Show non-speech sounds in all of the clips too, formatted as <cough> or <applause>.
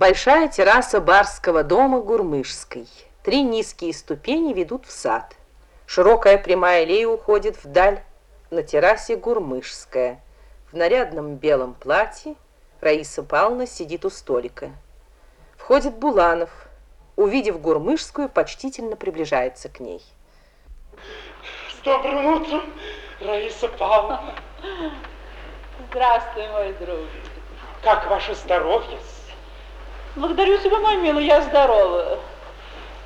Большая терраса барского дома Гурмышской. Три низкие ступени ведут в сад. Широкая прямая аллея уходит вдаль. На террасе Гурмышская. В нарядном белом платье Раиса Павловна сидит у столика. Входит Буланов. Увидев Гурмышскую, почтительно приближается к ней. С добрым утром, Раиса Павловна. Здравствуй, мой друг. Как ваше здоровье? Благодарю тебя, мой милый, я здорова.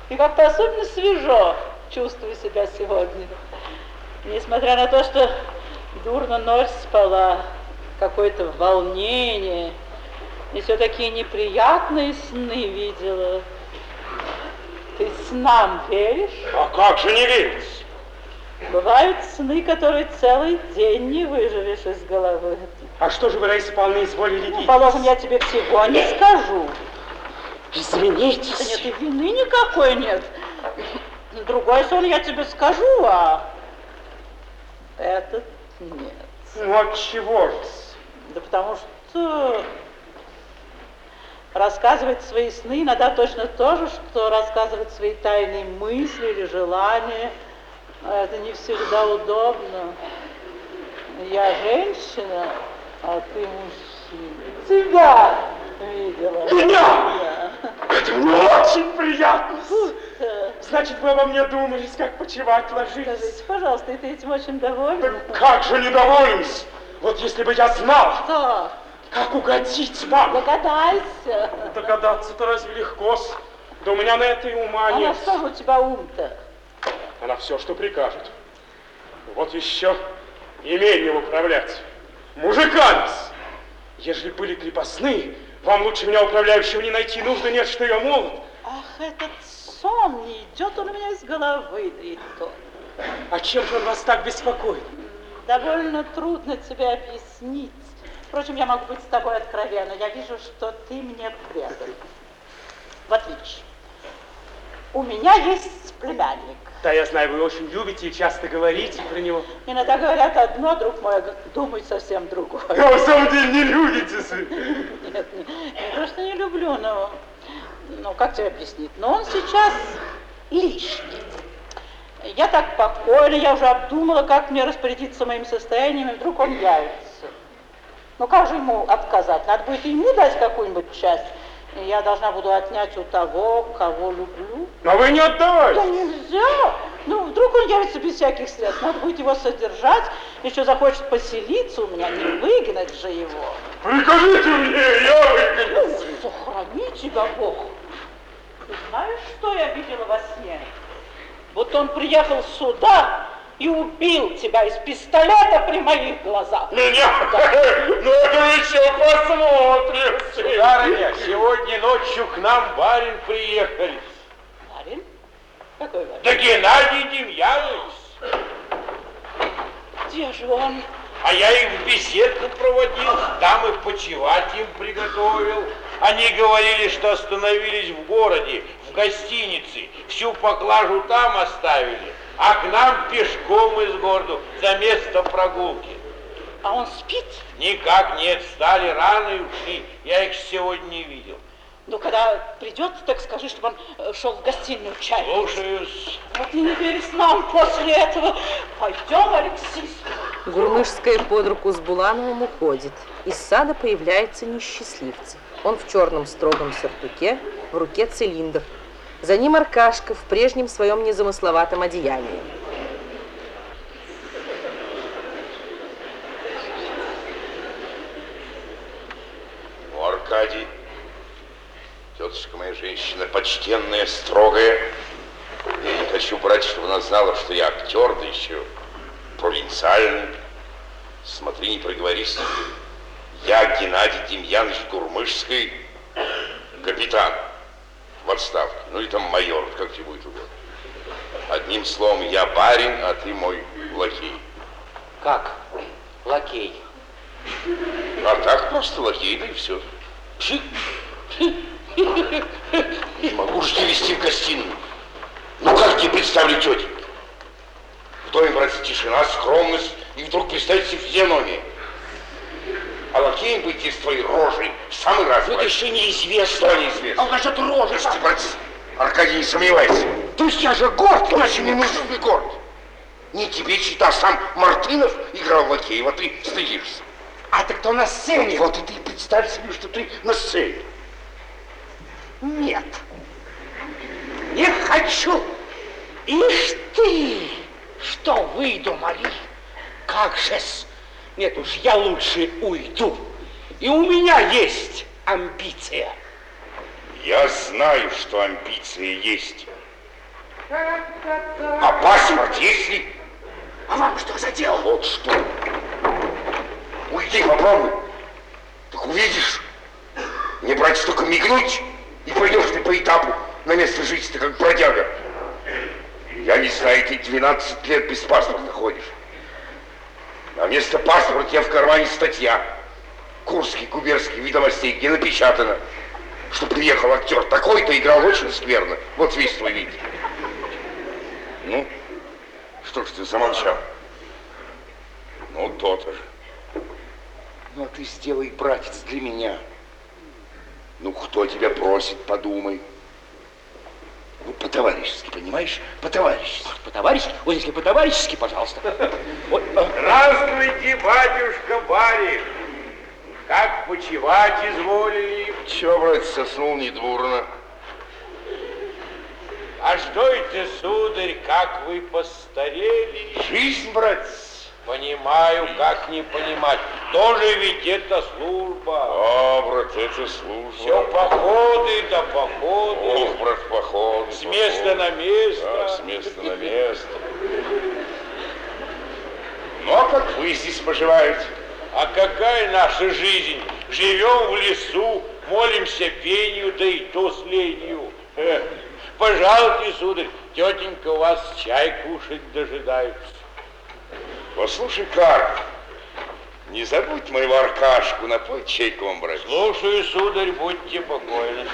И как-то особенно свежо чувствую себя сегодня. Несмотря на то, что дурно ночь спала, какое-то волнение, и все такие неприятные сны видела. Ты снам веришь? А как же не верить? Бывают сны, которые целый день не выживешь из головы. А что же вы, Раиса Павловна, изволили Ну, видеть? положим, я тебе всего не скажу. Извинитесь. Да нет, и вины никакой нет. Другой сон я тебе скажу, а этот нет. Ну, от чего же? Да потому что рассказывать свои сны иногда точно то же, что рассказывать свои тайные мысли или желания. А Это не всегда удобно. Я женщина, а ты мужчина. Тебя видела. Меня? Да. Это мне очень приятно. Значит, вы обо мне думали, как почевать ложились. Скажите, пожалуйста, и ты этим очень доволен? Да как же недовольный? Вот если бы я знал, Что? как угодить вам. Догадайся. Догадаться-то разве легко -с? Да у меня на это и ума А нет. что же у тебя ум-то? Она все, что прикажет. Вот еще имением управлять. Мужиками. Ежели были крепостные, вам лучше меня управляющего не найти. Нужно нет, что я молод. Ах, этот сон, не идет он у меня из головы, да и то. А чем же он вас так беспокоит? Довольно трудно тебе объяснить. Впрочем, я могу быть с тобой откровенна. Я вижу, что ты мне предан. Вот видишь, у меня есть племянник. Да, я знаю, вы очень любите и часто говорите про него. Иногда говорят одно, друг мой, а думают совсем другое. А в самом деле не любите. Нет, не, не то, что не люблю, но, ну, как тебе объяснить? Но он сейчас лишний. Я так покойно, я уже обдумала, как мне распорядиться моим состоянием, и вдруг он явится. Ну, как же ему отказать? Надо будет ему дать какую-нибудь часть. И я должна буду отнять у того, кого люблю. Но вы не Да отдавайте. нельзя. Ну, вдруг он явится без всяких средств. Надо будет его содержать. Еще захочет поселиться у меня, не выгнать же его. Прикажите мне, я выгоню. Сохрани тебя Бог. Ты знаешь, что я видела во сне? Вот он приехал сюда и убил тебя из пистолета при моих глазах. Меня? <laughs> Ну это еще посмотрим. Сударыня, сегодня ночью к нам барин приехали. Барин? Какой барин? Да Геннадий Демьянович. Где же он? А я их в беседку проводил, там их почевать им приготовил. Они говорили, что остановились в городе, в гостинице, всю поклажу там оставили, а к нам пешком из города за место прогулки. А он спит? Никак нет, встали рано и ушли, я их сегодня не видел. Ну, когда придет, так скажи, чтобы он э, шел в гостиную чай. Слушаюсь. Вот и не веришь нам после этого. Пойдем, Алексей. Гурмышская под руку с Булановым уходит. Из сада появляется несчастливцев. Он в черном строгом сюртуке, в руке цилиндр. За ним Аркашка в прежнем своем незамысловатом одеянии. Ну, Аркадий, тетушка моя женщина почтенная, строгая. Я не хочу брать, чтобы она знала, что я актер, да еще провинциальный. Смотри, не проговорись. Я Геннадий Демьянович Гурмышский, капитан в отставке. Ну и там майор, как тебе будет угодно. Одним словом, я барин, а ты мой лакей. Как? Лакей. А так просто лакей, да и все. Не могу же тебя вести в гостиную. Ну как тебе представлю тетеньку? В доме, братцы, тишина, скромность, и вдруг представить себе физиономию. А лакеем быть из твоей рожи в самый раз. Братец. еще неизвестно. Что неизвестно? А насчет рожи. Братец, Аркадий, не сомневайся. То есть я же горд. Значит, не нужен ты горд. Не тебе чита, сам Мартынов играл в лакея, вот ты стыдишься. А ты кто на сцене? Вот и ты представь себе, что ты на сцене. Нет. Не хочу. Ишь ты, что выдумали? Как же-с? Нет уж, я лучше уйду. И у меня есть амбиция. Я знаю, что амбиции есть. А паспорт есть ли? А вам что за дело? Вот что. Уйди, попробуй. Так увидишь. Не брать только мигнуть, и пойдешь ты по этапу на место жительства, как бродяга. Я не знаю, ты 12 лет без паспорта ходишь. А вместо паспорта я в кармане статья. Курский губернский ведомостей, где напечатано, что приехал актер такой-то, играл очень скверно. Вот весь твой вид. Ну, что ж ты замолчал? Ну, то-то же. Ну, а ты сделай, братец, для меня. Ну, кто тебя просит, подумай. Ну, по-товарищески, понимаешь? По-товарищески. По-товарищески? Вот если по-товарищески, пожалуйста. Вот, а, Здравствуйте, батюшка Барин! Как почевать изволили? Чего, братец, соснул недурно? А что это, сударь, как вы постарели? Жизнь, братец. Понимаю, как не понимать. Тоже ведь это служба. А, брат, это служба. Все походы да походы. Ох, брат, поход. С места на место. Да, с места на место. Ну, а как вы здесь поживаете? А какая наша жизнь? Живем в лесу, молимся пению, да и то с ленью. Э, Пожалуйте, сударь, тетенька у вас чай кушать дожидается. Послушай, Карп, не забудь моего Аркашку, напой чайку вам, брать. Слушаю, сударь, будьте покойны.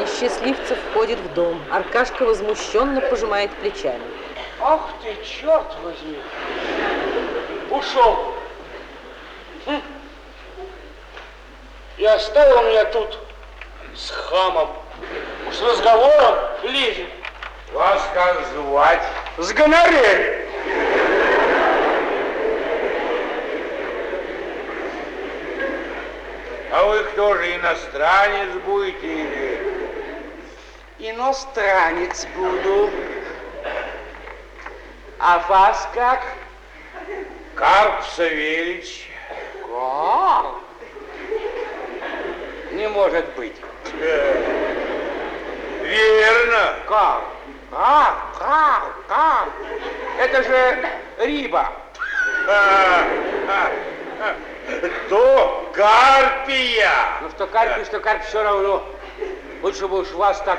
Несчастливцев входит в дом. Аркашка возмущенно пожимает плечами. Ах ты, черт возьми! Ушел. Хм. И оставил меня тут с хамом. С разговором лезет. Вас как звать? С гонорель. Вы кто же, иностранец будете или... Иностранец буду. А вас как? Карп Савельич. Как? Не может быть. Верно. Как? Как? Как? Как? Это же Риба. А, а, а. То Карпия. Ну что карпи, что карп, все равно. Лучше бы уж вас так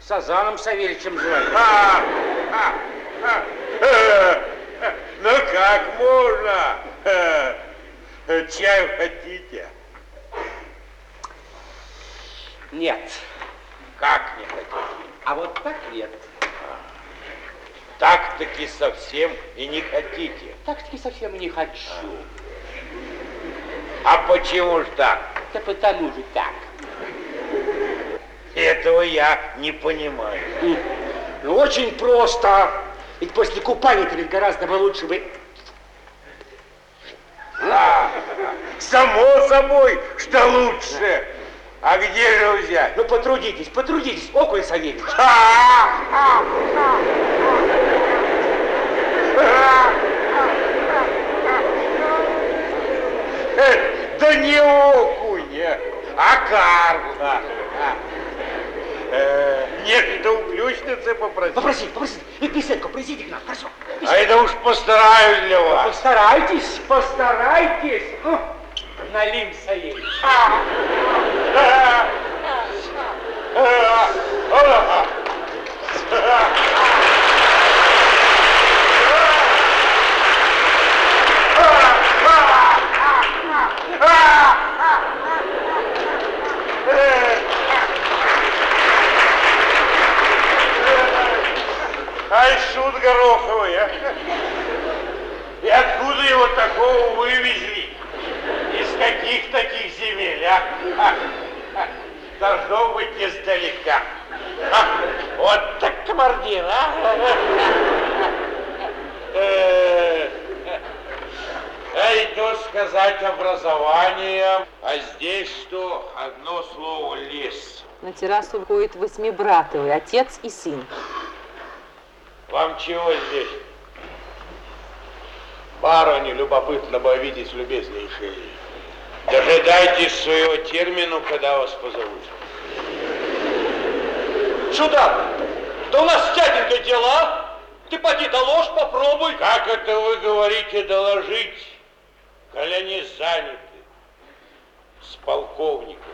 Сазаном Савельичем звали. А, а, а, э, э, Ну как можно? Э, Чай хотите? Нет. Как не хотите? А вот так нет. Так-таки совсем и не хотите. Так-таки совсем не хочу. А почему ж так? Да потому же так. Этого я не понимаю. Ну, очень просто. Ведь после купания ведь гораздо бы лучше бы... А, само собой, что лучше. А где же взять? Ну, потрудитесь, потрудитесь, около Савельич. Э, Да не окуня, а карпа. Э, Нет, у ключницы попросить. Попросите, попросите. И песенку принесите к нам, хорошо. А это уж постараюсь для вас. Постарайтесь, постарайтесь. Ну, налим Савельич. Ай, шут гороховый, а? И откуда его такого вывезли? каких таких земель, а? Должно быть издалека. А, вот так командир, а? Э, А идет сказать образование, а здесь что? Одно слово лес. На террасу выходит Восьмибратовый, отец и сын. Вам чего здесь? Барыни любопытно бы видеть любезнейшие. Дожидайтесь своего термина, когда вас позовут. Сюда! Да у нас с тятенькой дела. Ты поди доложь, попробуй. Как это вы говорите доложить, коли они заняты с полковником?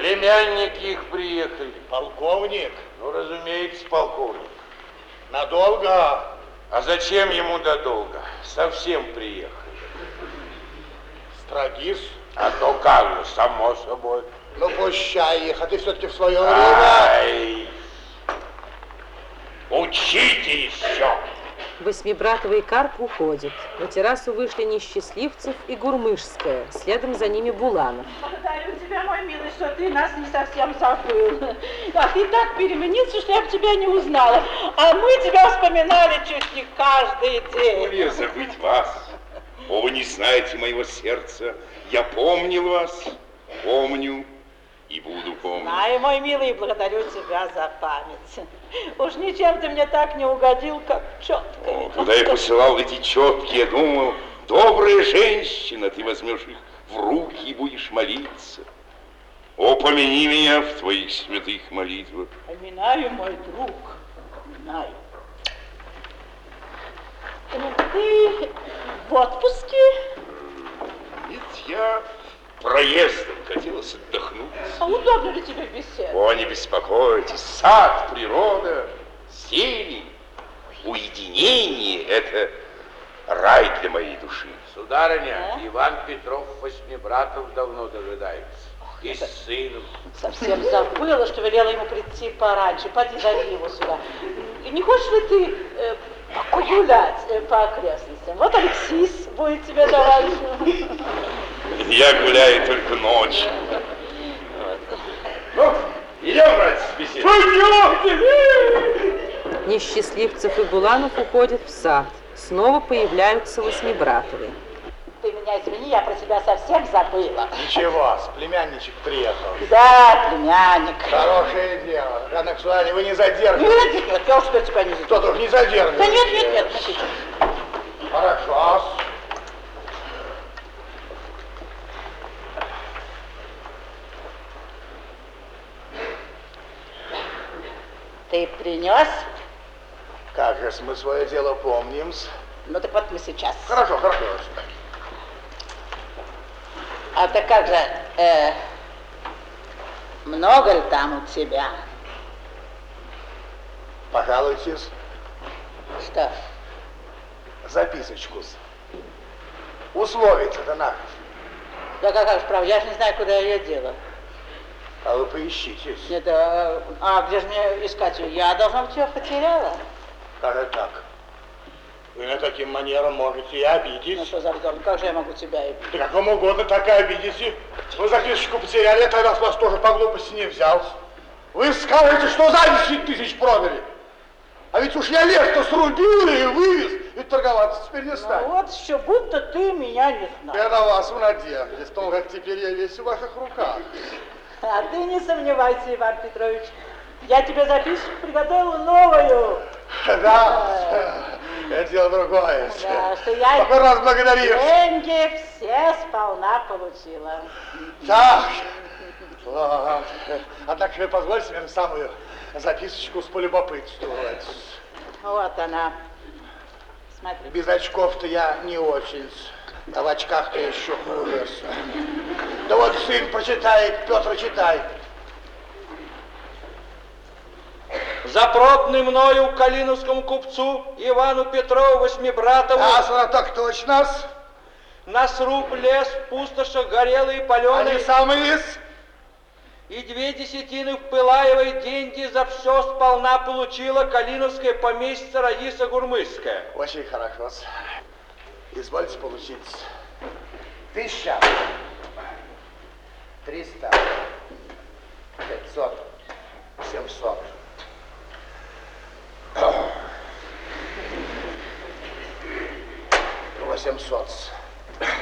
Племянники их приехали. Полковник, Ну, разумеется, полковник. надолго. А зачем ему додолго? Совсем приехали. Строгис. А то как же, само собой. Ну, пущай их, а ты все-таки в свое время... Ай! Учите еще! Восьмибратовый Карп уходят. На террасу вышли Несчастливцев и Гурмышская. Следом за ними Буланов. Благодарю тебя, мой милый, что ты нас не совсем забыл. А ты так переменился, что я бы тебя не узнала. А мы тебя вспоминали чуть не каждый день. Мне забыть вас. О, вы не знаете моего сердца. Я помнил вас, помню и буду помнить. Знаю, мой милый, благодарю тебя за память. Уж ничем ты мне так не угодил, как четко. О, когда я посылал эти четки, я думал, добрая женщина, ты возьмешь их в руки и будешь молиться. О, помяни меня в твоих святых молитвах. Поминаю, мой друг, поминаю. Ну, Ты в отпуске? Нет, я проездом хотелось отдохнуть. А удобно ли тебе беседа? О, не беспокойтесь, сад, природа, зелень, уединение – это рай для моей души. Сударыня, А? Иван Петров Восьмибратов давно дожидается. И с сыном. Совсем забыла, что велела ему прийти пораньше. Поди, зови его сюда. Не хочешь ли ты э, погулять э, по окрестностям? Вот Алексис будет тебе давать. Я гуляю только ночью. Ну, идем, братец, беседовать. Несчастливцев и Буланов уходят в сад. Снова появляются Восьмибратовы. Ты меня извини, я про тебя совсем забыла. Ничего, с племянничек приехал. Да, племянник. Хорошее дело. Рано к сударыне, вы не задержите. Нет, нет, я уж что тебя не Кто тут не задерживает? Да нет, нет, нет, нет. Хорошо. Принес? Как же мы свое дело помним -с. Ну так вот мы сейчас. Хорошо, хорошо. А ты как же, э, много ли там у тебя? Пожалуйтесь, Что? записочку. -с. Условиться-то надо. Да как, как же, правда, я же не знаю, куда я ее дела. А вы поищите. Нет, а, а где же мне искать ее? Я, должна быть, ее потеряла. Как это так? Вы на таким манером можете и обидеть. Ну что за вздор, как же я могу тебя и... Да как вам угодно, так и обидите. Вы записочку потеряли, я тогда с вас тоже по глупости не взял. Вы скажете, что за 10 тысяч продали. А ведь уж я лес-то срубил и вывез, и торговаться теперь не Ну станет. вот еще будто ты меня не знаешь. Я на вас в надежде, в том, как теперь я весь в ваших руках. А ты не сомневайся, Иван Петрович. Я тебе записку приготовила новую. Да, это дело другое. Да, что я Покорно вас благодарю. деньги все сполна получила. Так, ладно. Однако же позвольте мне самую записочку с полюбопытствовать. Вот она. Смотри. Без очков-то я не очень, а в очках-то еще хуже. Да вот сын прочитает, Петр читай. Запробный мною калиновскому купцу Ивану Петрову Восьмибратову А, сюда так точно. на сруб лес в пустошах горелый и Они самые из... и две десятины в Пылаевой деньги за все сполна получила Калиновское поместье Раиса Гурмысская. Очень хорошо. Извольте получить. Тысяча. Триста. Пятьсот. Семьсот. Восемьсот.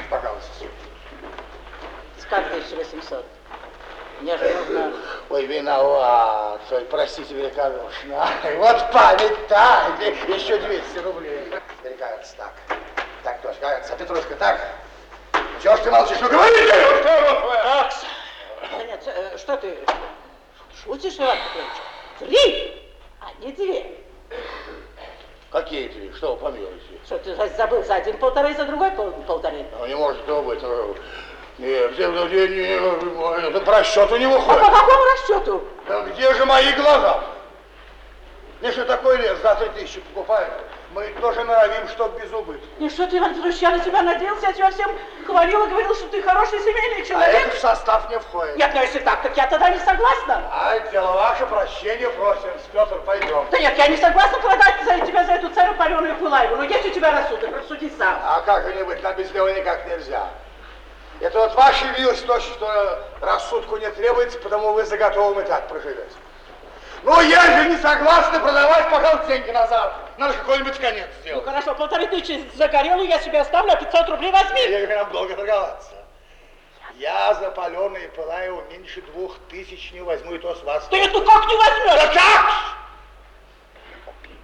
Пожалуйста. Как 1800? Мне же нужно... Ой, виноват. Ой, простите великодушно. Вот память так. Еще 200 рублей. Великодушно, так. Так точно, кажется. Петрушка, так. Чего ж ты молчишь? Ну говорите! Акс! Да нет, э, что ты шутишь, Иван Петрович? Три, а не две. Какие три? Что вы помилуете? Что ты за- забыл за один полторы, за другой пол- полторы? Ну, не может этого быть. Ну, Нет, где- где- не- это по расчету не А по какому расчету? Да где же мои глаза? Если такой лес за три тысячи покупают, мы тоже норовим, чтоб без убытка. И что ты, Иван Петрович, я на тебя надеялся, я тебя всем хвалила, говорил, что ты хороший семейный А человек. это в состав не входит. Нет, ну если так, так я тогда не согласна. А дело ваше, прощение просим. Петр, пойдем. Да нет, я не согласна продать за тебя за эту царю паленую пылаеву. Но есть у тебя рассудок, рассуди сам. А как же не быть, нам без него никак нельзя. Это вот ваша милость, то, что рассудку не требуется, потому вы за готовым и так проживете. Ну, я же не согласна продавать, пожалуйста, деньги назад. Надо какой-нибудь конец Ну сделать. хорошо, полторы тысячи за горелую я себе оставлю, а 500 рублей возьми. Я нам долго торговаться. Я за паленые Пылаеву меньше двух тысяч не возьму, и то с вас. Ты это как не возьмешь? Да как?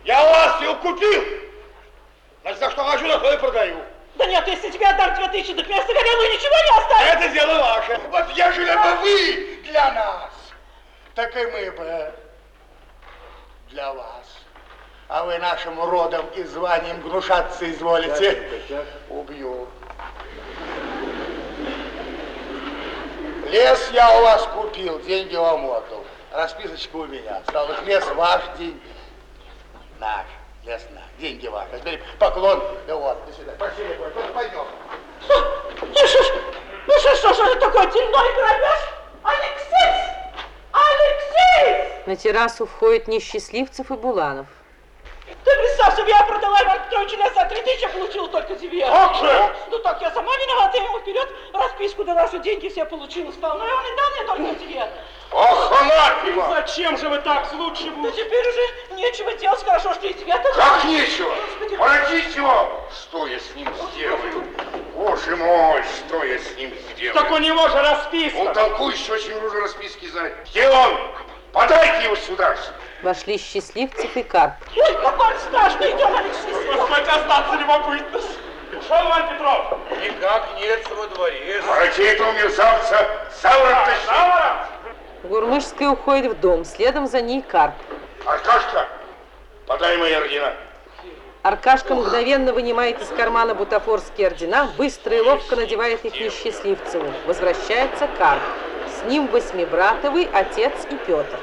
Я у вас ее купил. Значит, за что хочу, за то и продаю. Да нет, если тебе отдам две тысячи, так вместо горелую ничего не останется. Это дело ваше. Вот ежели бы вы для нас, так и мы бы для вас. А вы нашим родом и званием гнушаться изволите. Убью. Лес я у вас купил, деньги вам отдал. Расписочка у меня. Стал быть, лес ваш, деньги наш. Лес наш, деньги ваши. А теперь поклон. Да вот, до свидания. Спасибо, Коль. пойдем. Ну что ж, ну что, что, что это такое, тельной грабеж? Алексей! Алексей! На террасу входят несчастливцев и Буланов. Себе, я продала Иван Петровичу лес за три тысячи, получила только тебе. Как же? Ну так я сама виновата, я ему вперед расписку дала, что деньги все получила сполна, и он и дал мне только тебе. Ох, анафема! Зачем же вы так? Лучше Ну бы... теперь уже нечего делать, хорошо, что и тебе тоже. Как нечего? Господи. Воротить его! Что я с ним сделаю? Боже мой, что я с ним сделаю? Так у него же Он расписка. толкующий, очень уже расписки знает. Где он? Подайте его сюда. Вошли счастливцев и Карп. Ой, какой страшный, идем, Алексей. Хоть остаться любопытно. Ушел, Иван Петров. Никак нет во дворе. Воротить этого мерзавца, заворот тащи. Заворот. Гурмышская уходит в дом, следом за ней Карп. Аркашка, подай мои ордена. Аркашка мгновенно вынимает из кармана бутафорские ордена, быстро и ловко надевает их несчастливцеву. Возвращается Карп. С ним Восьмибратовый, отец и Петр.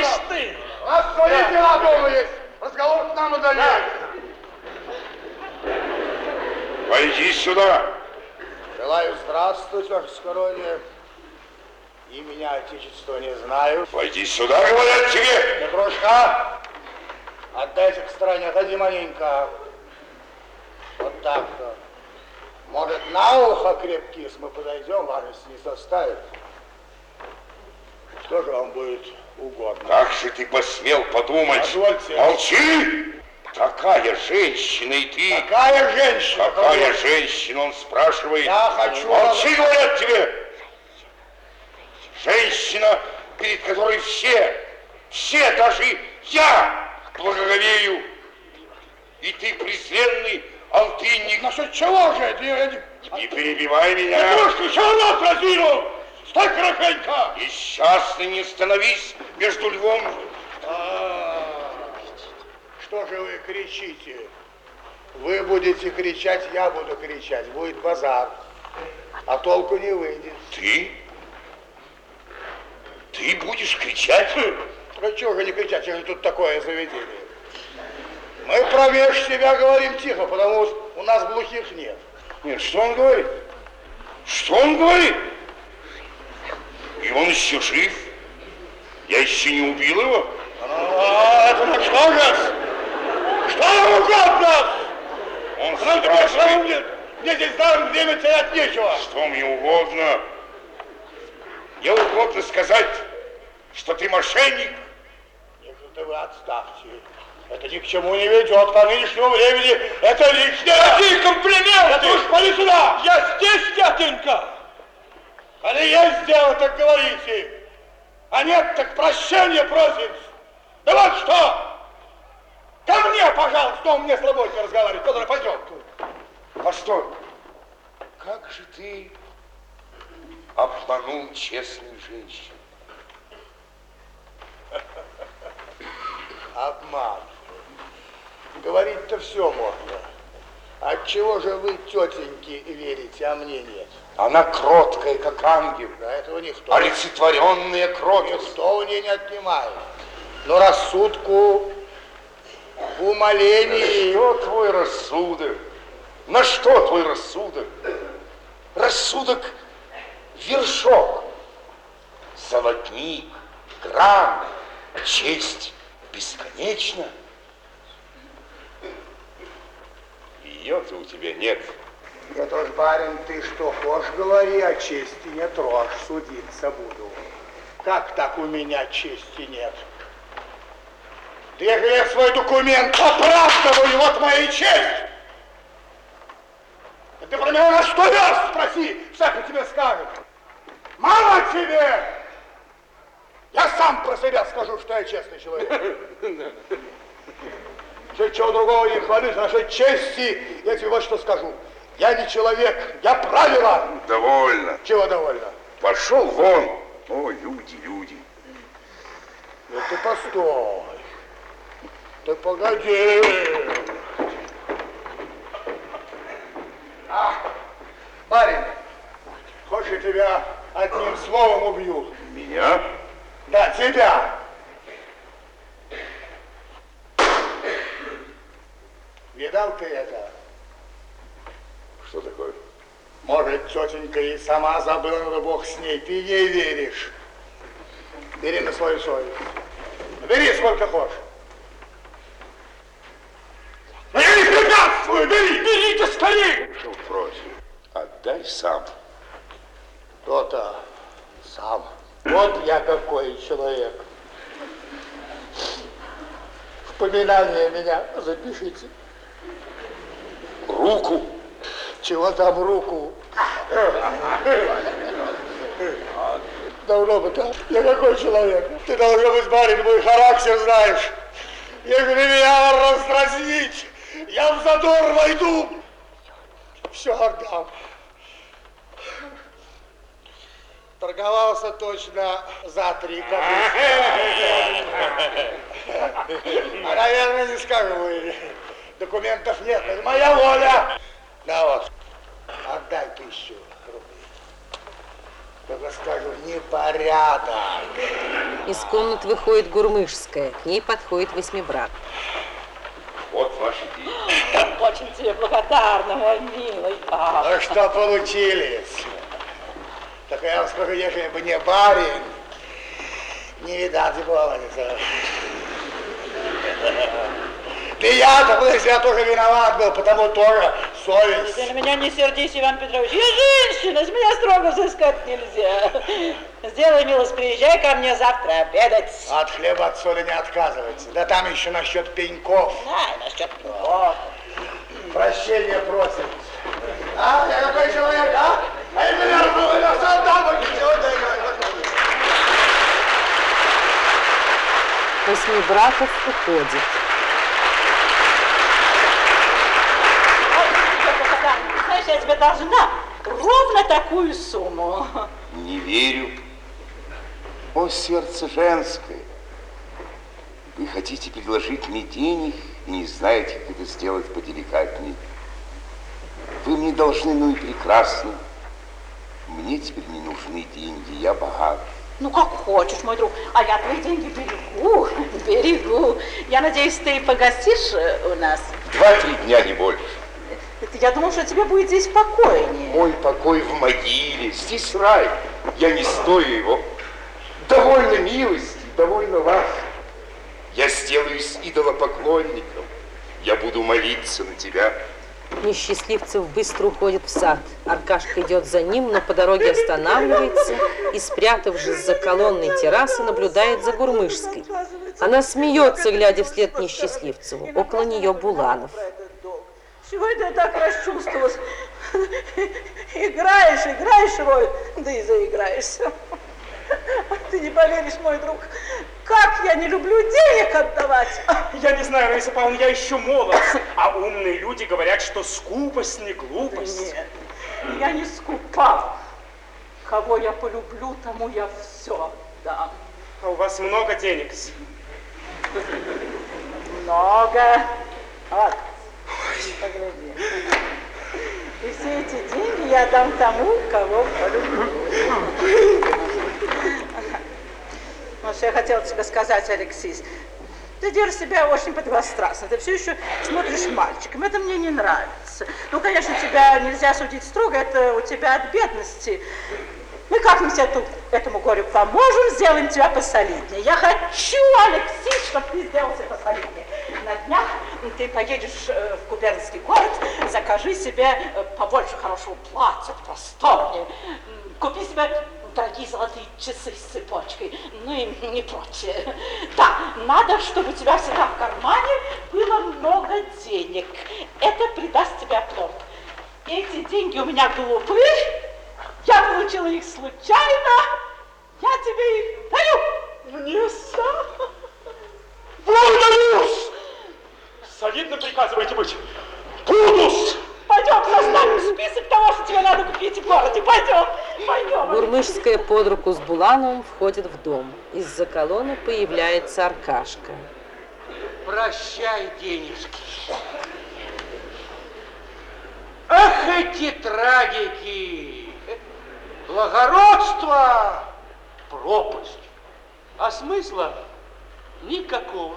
Ишь ты! У нас свои дела дома есть. Разговор к нам удаляет. Войди сюда. Желаю здравствовать, ваше скороние. И меня отечество не знаю. Войди сюда, говорят тебе. Петрушка, отдайте к стороне, отойди маленько. Вот так-то. Может, на ухо крепкий, мы подойдем, важности не составит. Что же вам будет угодно? Как же ты посмел подумать? Позвольте. Молчи! Такая женщина, и ты... Какая женщина? Какая женщина, он спрашивает. Я хочу- Молчи, говорят тебе. Женщина, перед которой все, все, даже я благоговею. И ты презренный алтынник. Насчет чего же это? Я не- перебивай меня. Петрушка, чего рот разинул? Стой, коротенько! Несчастный, не становись между львом. Что же вы кричите? Вы будете кричать, я буду кричать. Будет базар. А толку не выйдет. Ты? Ты будешь кричать? А чего же не кричать, если тут такое заведение? Мы промеж себя говорим тихо, потому что у нас глухих нет. Нет, что он говорит? Что он говорит? И он еще жив? Я еще не убил его? А, это что угодно? Он Ну, страшный. мне, мне здесь даром время терять нечего. Что мне угодно? Мне угодно сказать, что ты мошенник. Это вы отставьте. Это ни к чему не ведет. По нынешнему времени это лишнее. Какие комплименты! Это уж поди сюда. Я здесь, дяденька! Коли есть дело, так говорите. А нет, так прощения просит. Да вот что! Ко мне, пожалуйста, он мне с работой разговаривает. Федор, пойдем. Постой. Как же ты обманул честную женщину? Обман. Говорить-то все можно. Отчего же вы, тетеньки, верите, а мне нет? Она кроткая, как ангел, Да этого никто, олицетворенная кротость. никто у нее не отнимает. Но рассудку в умолении... Что твой рассудок? На что твой рассудок? Рассудок – вершок, золотник, грам, честь бесконечна. Ее-то у тебя нет. Это ж, барин, ты что хочешь, говори, а чести не трожь, судиться буду. Как так у меня чести нет? Да я, я свой документ оправдываю, вот моя честь. Ты про меня на сто раз спроси, всяко тебе скажет. Мало тебе! Я сам про себя скажу, что я честный человек. <laughs> Что, чего другого не хвалюсь, насчет чести, я тебе вот что скажу. Я не человек, я правило. Довольно. Чего довольно? Пошел вон. О, люди, люди. Ну ты постой. Ты погоди. А, барин, хочешь я тебя одним словом убью? Меня? Да, тебя. Видал ты это? Что такое? Может, тетенька и сама забыла, но бог с ней. Ты ей веришь. Бери на свою совесть. Бери сколько хочешь. Но я не препятствую, бери! Скорее! Что прочь? Отдай сам. То-то сам. Вот я какой человек. В поминание меня запишите. Руку. Чего там руку? Давно бы так. Я какой человек? Ты должен быть, барин, мой характер знаешь. Если меня раздразнить, я в задор войду. Все отдам. Торговался точно за три копейки. А, наверное, не скажу. Документов нет, это моя воля. Да вот, отдай тысячу рублей. Только скажу, непорядок. Из комнат выходит Гурмышская. К ней подходит Восьмибрак. Вот ваши деньги. <gasps> Очень тебе благодарна, мой милый. Ну что получились? Так я вам скажу, если бы не барин, не видать голодца. <laughs> Да я-то, подожди, я тоже виноват был, потому тоже совесть. Ты на меня не сердись, Иван Петрович. Я женщина, с меня строго взыскать нельзя. Сделай милость, приезжай ко мне завтра обедать. От хлеба от соли не отказывается. Да там еще насчет пеньков. Да, насчет пивов. Прощения просит. А, я какой человек, а? А я меня я сам дам, сегодня Восьмибраков уходит. Знаешь, я тебе должна ровно такую сумму. Не верю. О, сердце женское. Вы хотите предложить мне денег и не знаете, как это сделать поделикатнее. Вы мне должны, ну и прекрасно. Мне теперь не нужны деньги, я богат. Ну, как хочешь, мой друг. А я твои деньги берегу, <laughs> берегу. Я надеюсь, ты погостишь э, у нас? Два-три дня, не больше. Я думал, что тебе будет здесь спокойнее. Мой покой в могиле, здесь рай. Я не стою его. Довольно милости, довольно вас. Я сделаюсь идолопоклонником. Я буду молиться на тебя. Несчастливцев быстро уходит в сад. Аркашка идет за ним, но по дороге останавливается и, спрятавшись за колонной террасы, наблюдает за Гурмышской. Она смеется, глядя вслед несчастливцеву. Около нее Буланов. Чего это я так расчувствовалась? Играешь, играешь роль, да и заиграешься. Ты не поверишь, мой друг, как я не люблю денег отдавать. Я не знаю, Раиса Павловна, я еще молод. А умные люди говорят, что скупость не глупость. Нет, я не скупа. Кого я полюблю, тому я все дам. А у вас много денег. Много. Вот, погляди. И все эти деньги я дам тому, кого полюблю. <laughs> Вот что я хотела тебе сказать, Алексей. Ты держишь себя очень подвострастно. Ты все еще смотришь мальчиком. Это мне не нравится. Ну, конечно, тебя нельзя судить строго. Это у тебя от бедности. Мы как-нибудь эту, этому горю поможем, сделаем тебя посолиднее. Я хочу, Алексей, чтобы ты сделался посолиднее. На днях ты поедешь э, в губернский город, закажи себе э, побольше хорошего платья, просторнее. Купи себе дорогие золотые часы с цепочкой, ну и не прочее. Да, надо, чтобы у тебя всегда в кармане было много денег. Это придаст тебе оплот. Эти деньги у меня глупые, я получила их случайно, я тебе их даю. Мне сам. Благодарю! Солидно приказываете быть. Будус! Пойдем, составим список того, что тебе надо купить в городе. Пойдем. Гурмышская под руку с Булановым входит в дом. Из-за колонны появляется Аркашка. Прощай, денежки. Ах, эти трагики! Благородство – пропасть, а смысла никакого.